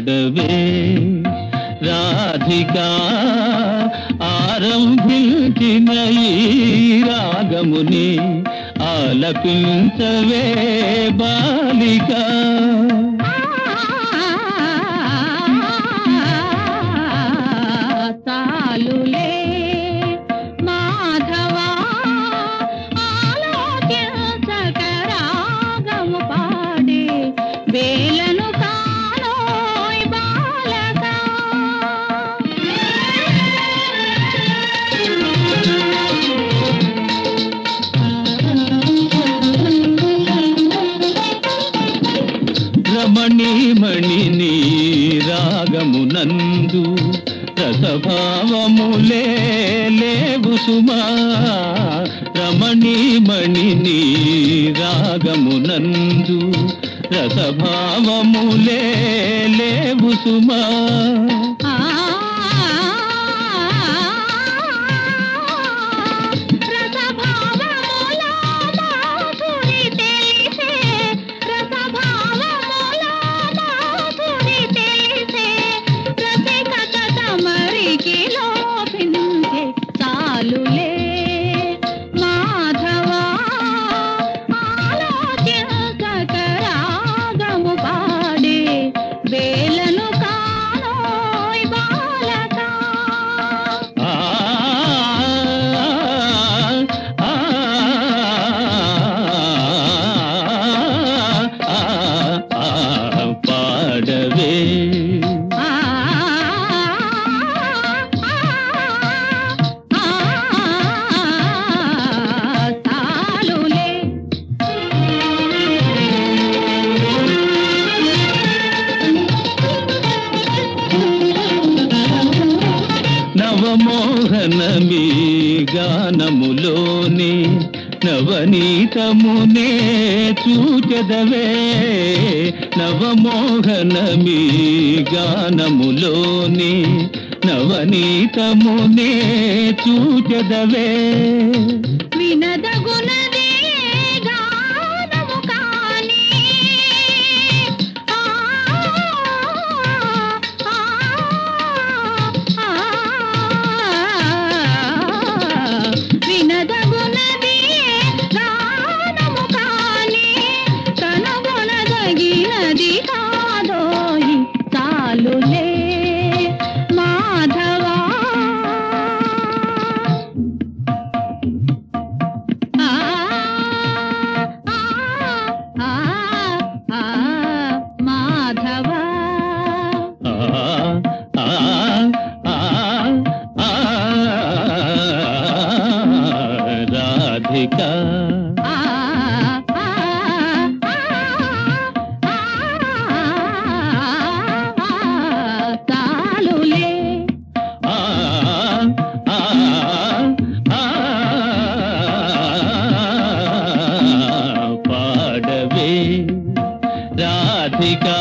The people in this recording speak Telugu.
పాడవే. రాధిక ఆరంభించిన ఈ రాగముని ఆలపించవే బాలిక. స్వభావములే లేవు సుమా రమణీమణి నీ రాగమునందు రసభావములే లేవు సుమా మోహనమీ గానములోని నవనీతమునే చూచదవే. నవమోహనమీ గానములోని నవనీతమునే చూచదవే. వినదగుణ పాడవే. రాధికా